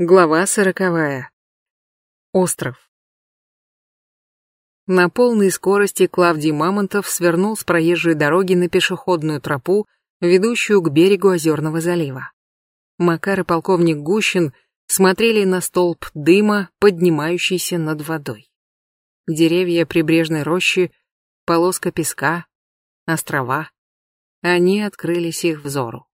Глава сороковая. Остров. На полной скорости Клавдий Мамонтов свернул с проезжей дороги на пешеходную тропу, ведущую к берегу Озерного залива. Макар и полковник Гущин смотрели на столб дыма, поднимающийся над водой. Деревья прибрежной рощи, полоска песка, острова. Они открылись их взору.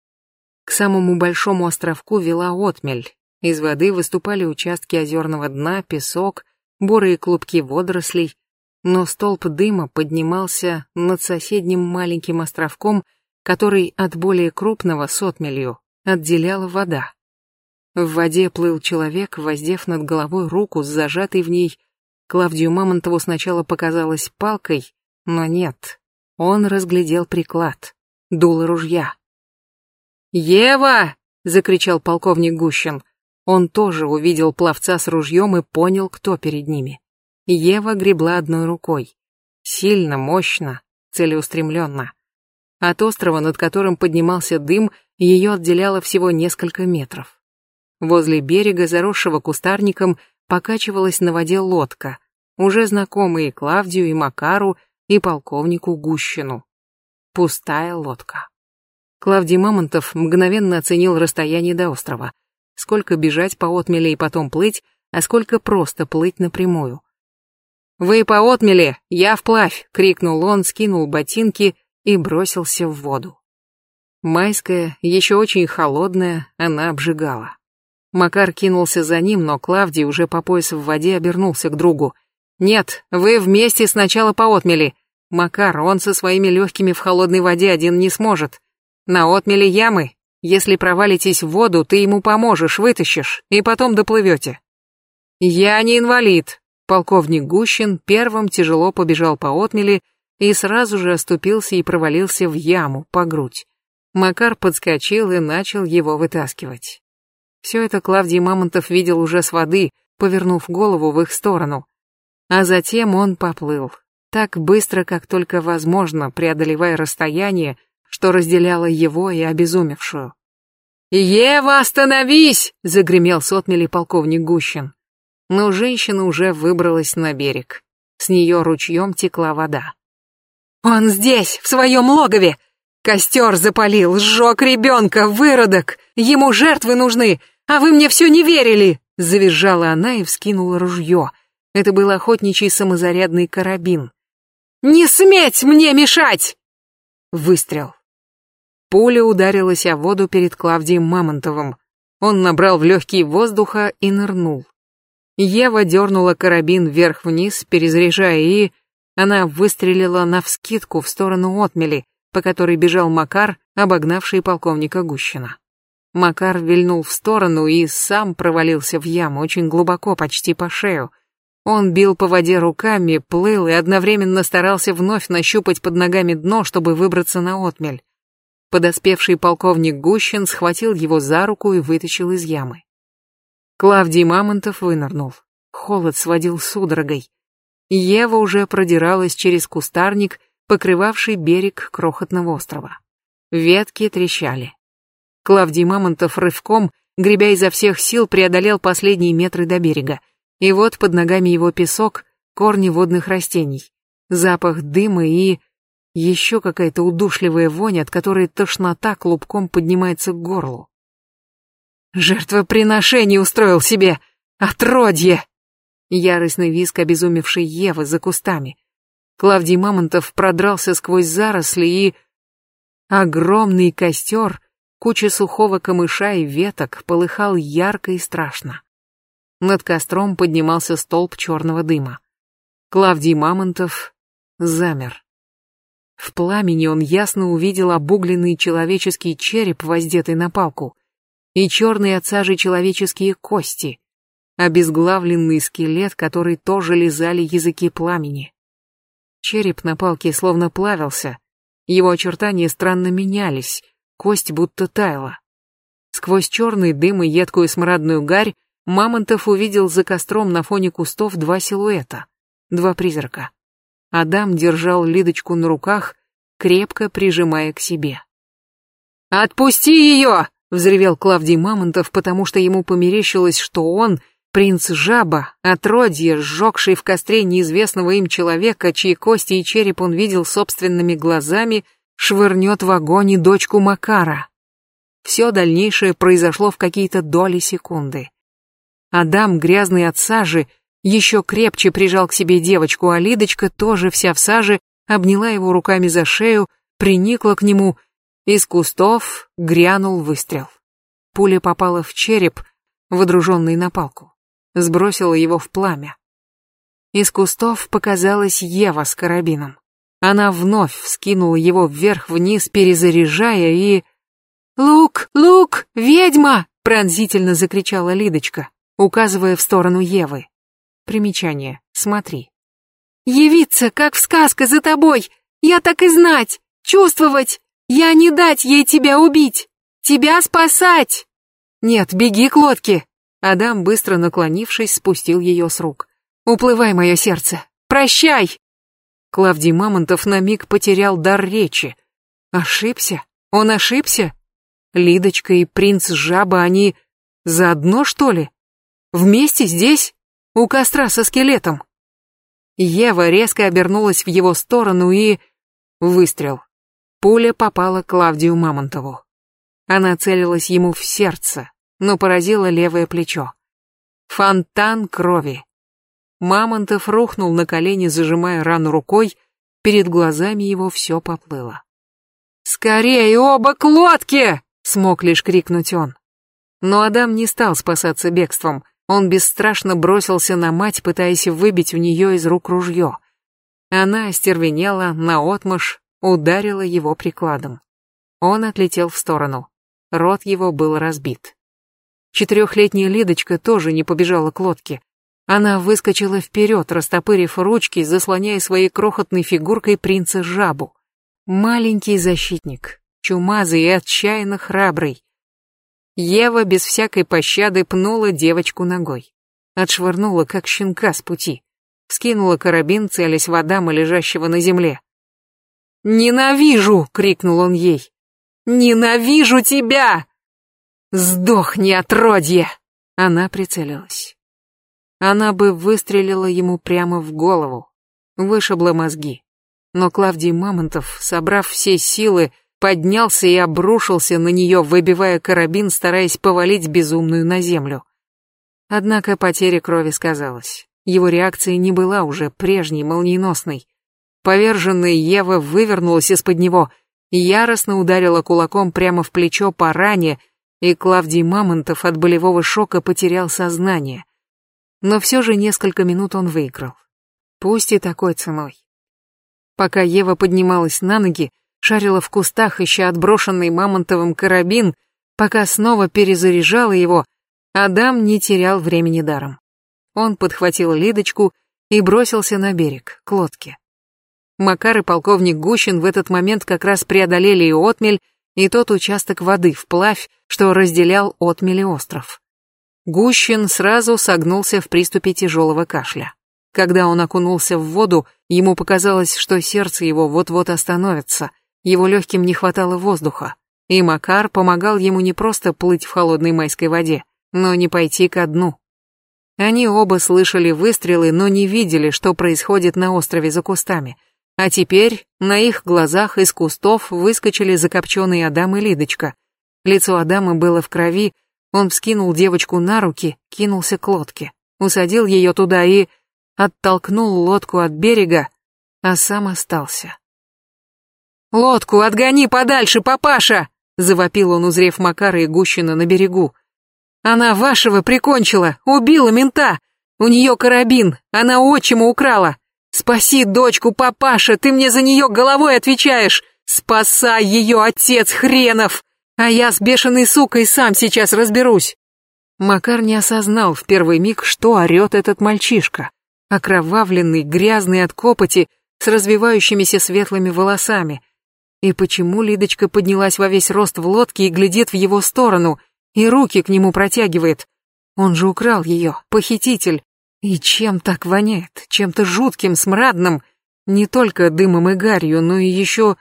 К самому большому островку вела отмель, из воды выступали участки озерного дна, песок, бурые клубки водорослей, но столб дыма поднимался над соседним маленьким островком, который от более крупного сотмелью отделяла вода. В воде плыл человек, воздев над головой руку с зажатой в ней. Клавдию Мамонтову сначала показалось палкой, но нет. Он разглядел приклад, дуло ружья. «Ева!» — закричал полковник Гущин. Он тоже увидел пловца с ружьем и понял, кто перед ними. Ева гребла одной рукой. Сильно, мощно, целеустремленно. От острова, над которым поднимался дым, ее отделяло всего несколько метров. Возле берега, заросшего кустарником, покачивалась на воде лодка, уже знакомые Клавдию и Макару и полковнику Гущину. Пустая лодка. Клавдий Мамонтов мгновенно оценил расстояние до острова — сколько бежать по отмеле и потом плыть, а сколько просто плыть напрямую. «Вы по отмеле, я вплавь!» — крикнул он, скинул ботинки и бросился в воду. Майская, еще очень холодная, она обжигала. Макар кинулся за ним, но Клавдий уже по пояс в воде обернулся к другу. «Нет, вы вместе сначала по отмели. Макар, он со своими легкими в холодной воде один не сможет. На отмеле ямы, если провалитесь в воду, ты ему поможешь, вытащишь, и потом доплывете. Я не инвалид. Полковник Гущин первым тяжело побежал по отмели и сразу же оступился и провалился в яму по грудь. Макар подскочил и начал его вытаскивать. Все это Клавдий Мамонтов видел уже с воды, повернув голову в их сторону. А затем он поплыл. Так быстро, как только возможно, преодолевая расстояние, что разделяло его и обезумевшую. «Ева, остановись!» — загремел с полковник Гущин. Но женщина уже выбралась на берег. С нее ручьем текла вода. «Он здесь, в своем логове! Костер запалил, сжег ребенка, выродок! Ему жертвы нужны, а вы мне все не верили!» Завизжала она и вскинула ружье. Это был охотничий самозарядный карабин. «Не сметь мне мешать!» Выстрел. Пуля ударилась о воду перед Клавдием Мамонтовым. Он набрал в легкие воздуха и нырнул. Ева дернула карабин вверх-вниз, перезаряжая, и... Она выстрелила навскидку в сторону отмели, по которой бежал Макар, обогнавший полковника Гущина. Макар вильнул в сторону и сам провалился в яму, очень глубоко, почти по шею. Он бил по воде руками, плыл и одновременно старался вновь нащупать под ногами дно, чтобы выбраться на отмель. Подоспевший полковник Гущин схватил его за руку и вытащил из ямы. Клавдий Мамонтов вынырнул. Холод сводил судорогой. Ева уже продиралась через кустарник, покрывавший берег крохотного острова. Ветки трещали. Клавдий Мамонтов рывком, гребя изо всех сил, преодолел последние метры до берега. И вот под ногами его песок, корни водных растений, запах дыма и еще какая-то удушливая вонь, от которой тошнота клубком поднимается к горлу. «Жертвоприношение устроил себе! Отродье!» Яростный виск обезумевшей Евы за кустами. Клавдий Мамонтов продрался сквозь заросли и... Огромный костер, куча сухого камыша и веток, полыхал ярко и страшно. Над костром поднимался столб черного дыма. Клавдий Мамонтов замер. В пламени он ясно увидел обугленный человеческий череп, воздетый на палку, и черные от сажи человеческие кости, обезглавленный скелет, который тоже лизали языки пламени. Череп на палке словно плавился, его очертания странно менялись, кость будто таяла. Сквозь черный дым и едкую смрадную гарь Мамонтов увидел за костром на фоне кустов два силуэта, два призрака. Адам держал Лидочку на руках, крепко прижимая к себе. «Отпусти ее!» — взревел Клавдий Мамонтов, потому что ему померещилось, что он, принц Жаба, отродье, сжегший в костре неизвестного им человека, чьи кости и череп он видел собственными глазами, швырнет в огонь и дочку Макара. Все дальнейшее произошло в какие-то доли секунды. Адам, грязный от сажи, еще крепче прижал к себе девочку, а Лидочка, тоже вся в саже, обняла его руками за шею, приникла к нему. Из кустов грянул выстрел. Пуля попала в череп, водруженный на палку, сбросила его в пламя. Из кустов показалась Ева с карабином. Она вновь вскинула его вверх-вниз, перезаряжая, и... «Лук! Лук! Ведьма!» — пронзительно закричала Лидочка, указывая в сторону Евы. Примечание. Смотри. «Явиться, как в сказке, за тобой! Я так и знать! Чувствовать! Я не дать ей тебя убить! Тебя спасать!» «Нет, беги к лодке!» Адам, быстро наклонившись, спустил ее с рук. «Уплывай, мое сердце! Прощай!» Клавдий Мамонтов на миг потерял дар речи. Ошибся? Он ошибся? Лидочка и принц Жаба, они заодно, что ли? Вместе здесь? У костра со скелетом? Ева резко обернулась в его сторону и... Выстрел. Пуля попала Клавдию Мамонтову. Она целилась ему в сердце, но поразила левое плечо. Фонтан крови. Мамонтов рухнул на колени, зажимая рану рукой, перед глазами его все поплыло. «Скорее оба к лодке!» смог лишь крикнуть он. Но Адам не стал спасаться бегством. Он бесстрашно бросился на мать, пытаясь выбить у нее из рук ружье. Она остервенела, наотмашь, ударила его прикладом. Он отлетел в сторону. Рот его был разбит. Четырехлетняя Лидочка тоже не побежала к лодке. Она выскочила вперед, растопырив ручки, заслоняя своей крохотной фигуркой принца Жабу. Маленький защитник, чумазый и отчаянно храбрый. Ева без всякой пощады пнула девочку ногой. Отшвырнула, как щенка с пути. Скинула карабин, целясь в Адама, лежащего на земле. «Ненавижу!» — крикнул он ей. «Ненавижу тебя!» «Сдохни, отродье!» Она прицелилась. Она бы выстрелила ему прямо в голову, вышибла мозги. Но Клавдий Мамонтов, собрав все силы, поднялся и обрушился на нее, выбивая карабин, стараясь повалить безумную на землю. Однако потеря крови сказалась. Его реакция не была уже прежней, молниеносной. Поверженная Ева вывернулась из-под него яростно ударила кулаком прямо в плечо по ране, и Клавдий Мамонтов от болевого шока потерял сознание. Но все же несколько минут он выиграл. Пусть и такой ценой. Пока Ева поднималась на ноги, шарила в кустах, ища отброшенный мамонтовым карабин, пока снова перезаряжала его, Адам не терял времени даром. Он подхватил Лидочку и бросился на берег, к лодке. Макар и полковник Гущин в этот момент как раз преодолели и отмель, и тот участок воды вплавь, что разделял отмель и остров. Гущин сразу согнулся в приступе тяжелого кашля. Когда он окунулся в воду, ему показалось, что сердце его вот-вот остановится, его легким не хватало воздуха, и Макар помогал ему не просто плыть в холодной майской воде, но не пойти ко дну. Они оба слышали выстрелы, но не видели, что происходит на острове за кустами. А теперь на их глазах из кустов выскочили закопченные Адам и Лидочка. Лицо Адама было в крови, он вскинул девочку на руки, кинулся к лодке, усадил ее туда и оттолкнул лодку от берега, а сам остался. «Лодку отгони подальше, папаша!» — завопил он, узрев Макара и Гущина на берегу. «Она вашего прикончила, убила мента! У нее карабин, она отчима украла! Спаси дочку, папаша, ты мне за нее головой отвечаешь! Спасай ее, отец хренов! А я с бешеной сукой сам сейчас разберусь!» Макар не осознал в первый миг, что орет этот мальчишка. Окровавленный, грязный от копоти, с развивающимися светлыми волосами, и почему Лидочка поднялась во весь рост в лодке и глядит в его сторону, и руки к нему протягивает? Он же украл ее, похититель. И чем так воняет? Чем-то жутким, смрадным. Не только дымом и гарью, но и еще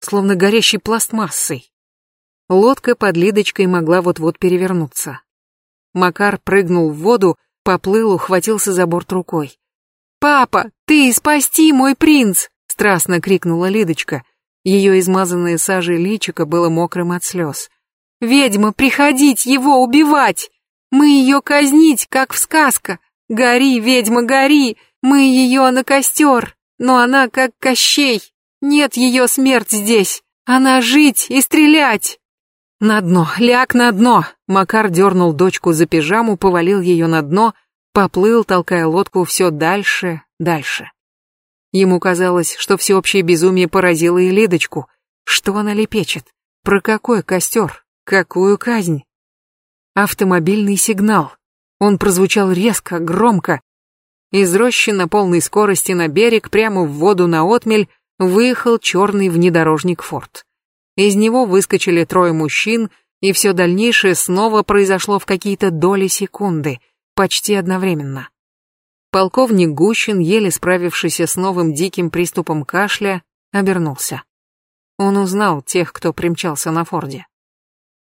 словно горящей пластмассой. Лодка под Лидочкой могла вот-вот перевернуться. Макар прыгнул в воду, поплыл, ухватился за борт рукой. «Папа, ты спасти мой принц!» — страстно крикнула Лидочка. Ее измазанное сажей личико было мокрым от слез. «Ведьма, приходить его убивать! Мы ее казнить, как в сказка! Гори, ведьма, гори! Мы ее на костер! Но она как Кощей! Нет ее смерть здесь! Она жить и стрелять!» «На дно, ляг на дно!» Макар дернул дочку за пижаму, повалил ее на дно, поплыл, толкая лодку все дальше, дальше. Ему казалось, что всеобщее безумие поразило и Лидочку. Что она лепечет? Про какой костер? Какую казнь? Автомобильный сигнал. Он прозвучал резко, громко. Из рощи на полной скорости на берег, прямо в воду на отмель, выехал черный внедорожник «Форд». Из него выскочили трое мужчин, и все дальнейшее снова произошло в какие-то доли секунды, почти одновременно. Полковник Гущин, еле справившийся с новым диким приступом кашля, обернулся. Он узнал тех, кто примчался на форде.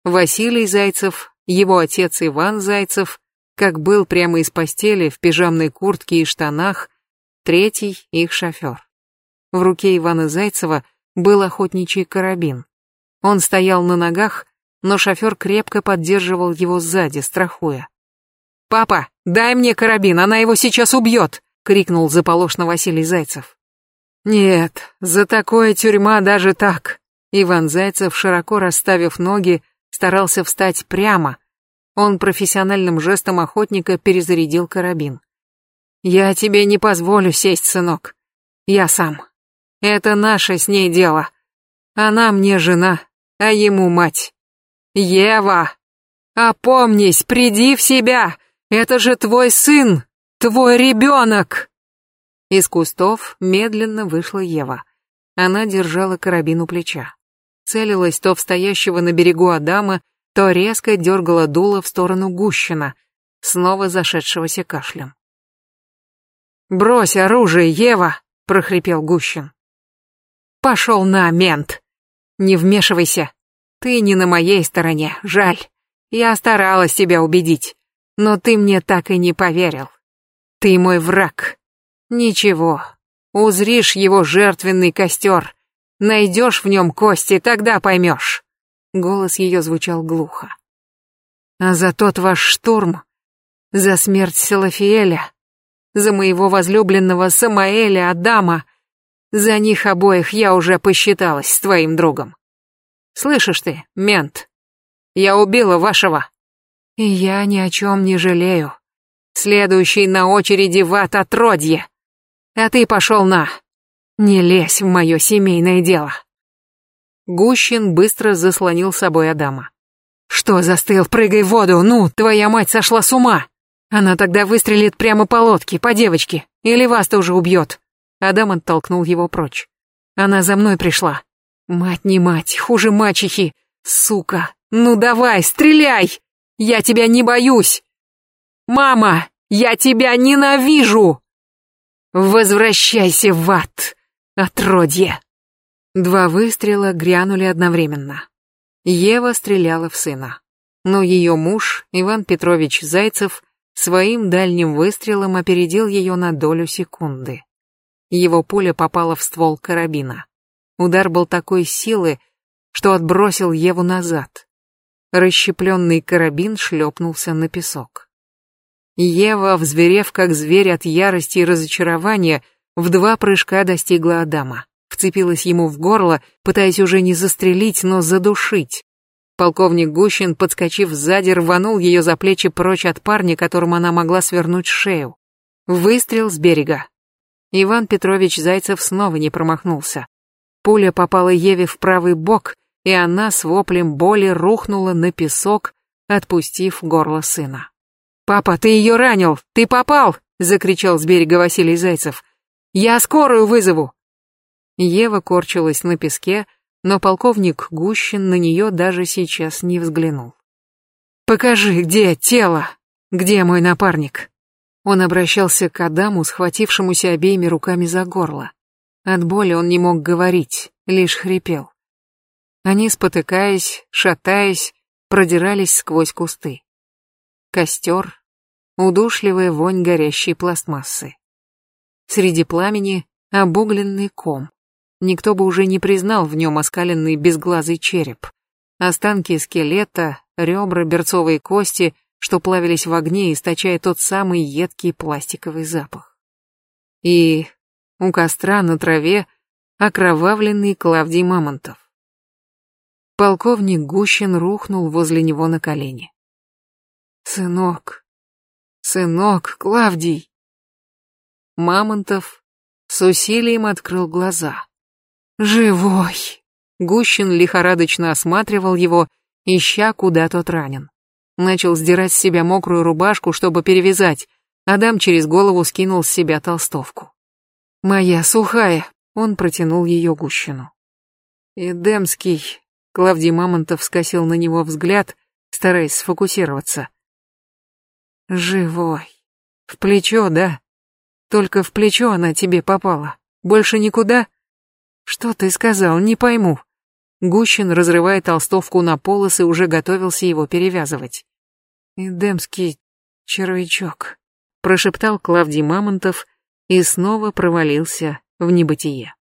Василий Зайцев, его отец Иван Зайцев, как был прямо из постели в пижамной куртке и штанах, третий — их шофер. В руке Ивана Зайцева был охотничий карабин. Он стоял на ногах, но шофер крепко поддерживал его сзади, страхуя. «Папа, дай мне карабин, она его сейчас убьет!» — крикнул заполошно Василий Зайцев. «Нет, за такое тюрьма даже так!» Иван Зайцев, широко расставив ноги, старался встать прямо. Он профессиональным жестом охотника перезарядил карабин. «Я тебе не позволю сесть, сынок. Я сам. Это наше с ней дело. Она мне жена, а ему мать. Ева, опомнись, приди в себя, это же твой сын, твой ребенок. Из кустов медленно вышла Ева. Она держала карабин у плеча. Целилась то в стоящего на берегу Адама, то резко дергала дуло в сторону Гущина, снова зашедшегося кашлем. «Брось оружие, Ева!» — прохрипел Гущин. «Пошел на, мент!» Не вмешивайся. Ты не на моей стороне, жаль. Я старалась тебя убедить, но ты мне так и не поверил. Ты мой враг. Ничего, узришь его жертвенный костер, найдешь в нем кости, тогда поймешь. Голос ее звучал глухо. А за тот ваш штурм, за смерть Салафиэля, за моего возлюбленного Самаэля Адама, за них обоих я уже посчиталась с твоим другом. Слышишь ты, мент? Я убила вашего. И я ни о чем не жалею. Следующий на очереди в ад отродье. А ты пошел на. Не лезь в мое семейное дело. Гущин быстро заслонил собой Адама. «Что застыл? Прыгай в воду! Ну, твоя мать сошла с ума! Она тогда выстрелит прямо по лодке, по девочке, или вас тоже убьет!» Адам оттолкнул его прочь. Она за мной пришла. Мать не мать, хуже мачехи. Сука, ну давай, стреляй! Я тебя не боюсь! Мама, я тебя ненавижу! Возвращайся в ад, отродье! Два выстрела грянули одновременно. Ева стреляла в сына. Но ее муж, Иван Петрович Зайцев, своим дальним выстрелом опередил ее на долю секунды. Его пуля попала в ствол карабина. Удар был такой силы, что отбросил Еву назад. Расщепленный карабин шлепнулся на песок. Ева, взверев как зверь от ярости и разочарования, в два прыжка достигла Адама. Вцепилась ему в горло, пытаясь уже не застрелить, но задушить. Полковник Гущин, подскочив сзади, рванул ее за плечи прочь от парня, которому она могла свернуть шею. Выстрел с берега. Иван Петрович Зайцев снова не промахнулся. Пуля попала Еве в правый бок, и она с воплем боли рухнула на песок, отпустив горло сына. «Папа, ты ее ранил! Ты попал!» — закричал с берега Василий Зайцев. «Я скорую вызову!» Ева корчилась на песке, но полковник Гущин на нее даже сейчас не взглянул. «Покажи, где тело? Где мой напарник?» Он обращался к Адаму, схватившемуся обеими руками за горло. От боли он не мог говорить, лишь хрипел. Они, спотыкаясь, шатаясь, продирались сквозь кусты. Костер, удушливая вонь горящей пластмассы. Среди пламени обугленный ком. Никто бы уже не признал в нем оскаленный безглазый череп. Останки скелета, ребра, берцовые кости, что плавились в огне, источая тот самый едкий пластиковый запах. И у костра на траве окровавленный Клавдий Мамонтов. Полковник Гущин рухнул возле него на колени. «Сынок, сынок, Клавдий!» Мамонтов с усилием открыл глаза. «Живой!» Гущин лихорадочно осматривал его, ища, куда тот ранен. Начал сдирать с себя мокрую рубашку, чтобы перевязать. Адам через голову скинул с себя толстовку. «Моя сухая!» Он протянул ее Гущину. «Эдемский!» Клавдий Мамонтов скосил на него взгляд, стараясь сфокусироваться. «Живой. В плечо, да? Только в плечо она тебе попала. Больше никуда?» «Что ты сказал? Не пойму». Гущин, разрывая толстовку на полосы, уже готовился его перевязывать. «Эдемский червячок», — прошептал Клавдий Мамонтов и снова провалился в небытие.